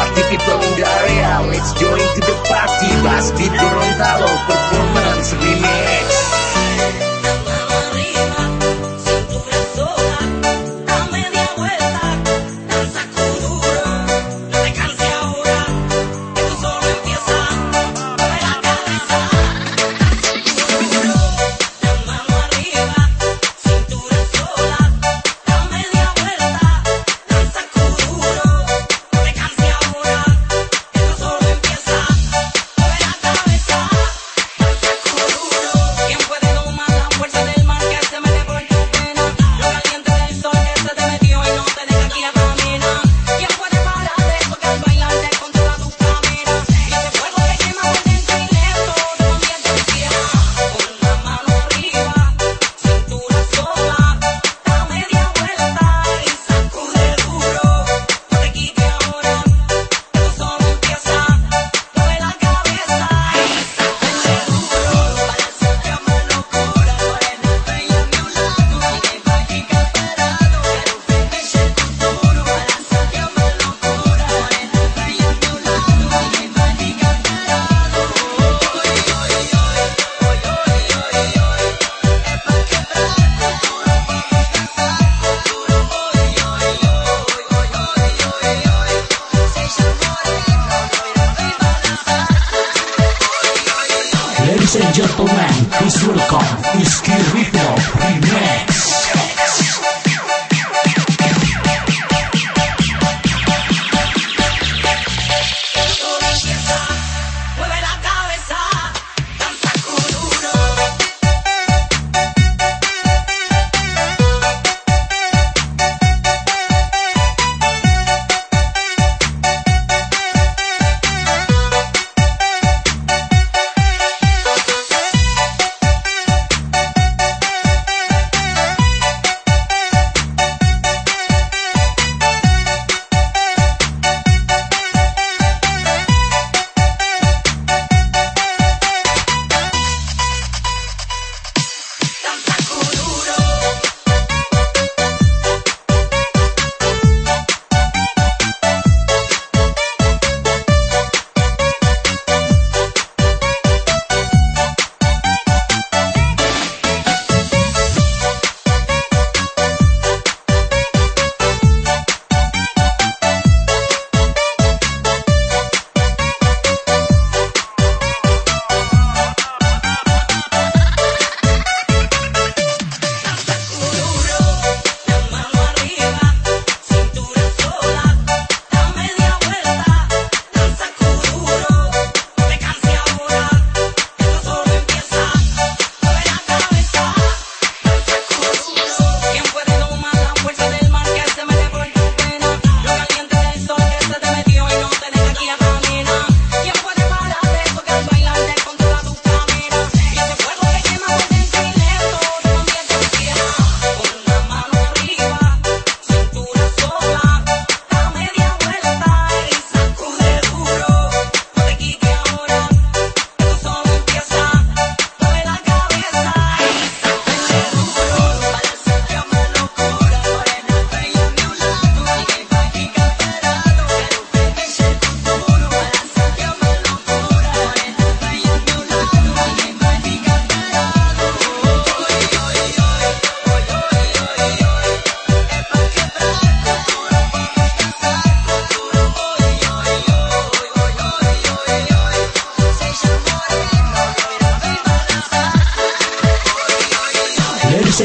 party people in the area Let's join to the party. Bass di Gorontalo Performance remix Ladies and gentlemen, please welcome Whiskey Ripple Remix.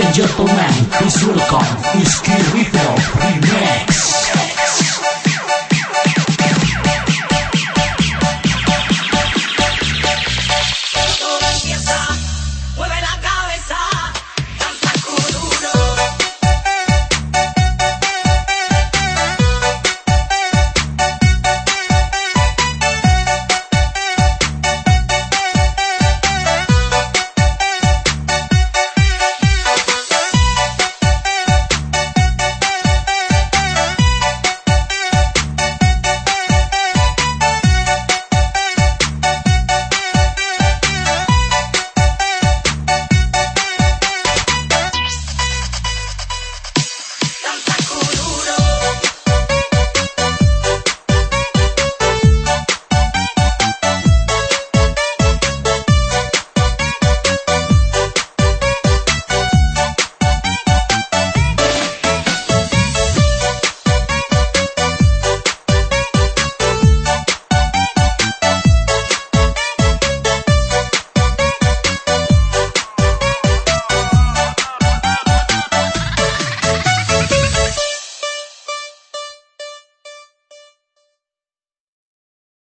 and gentlemen, please welcome Iski Rico Remix.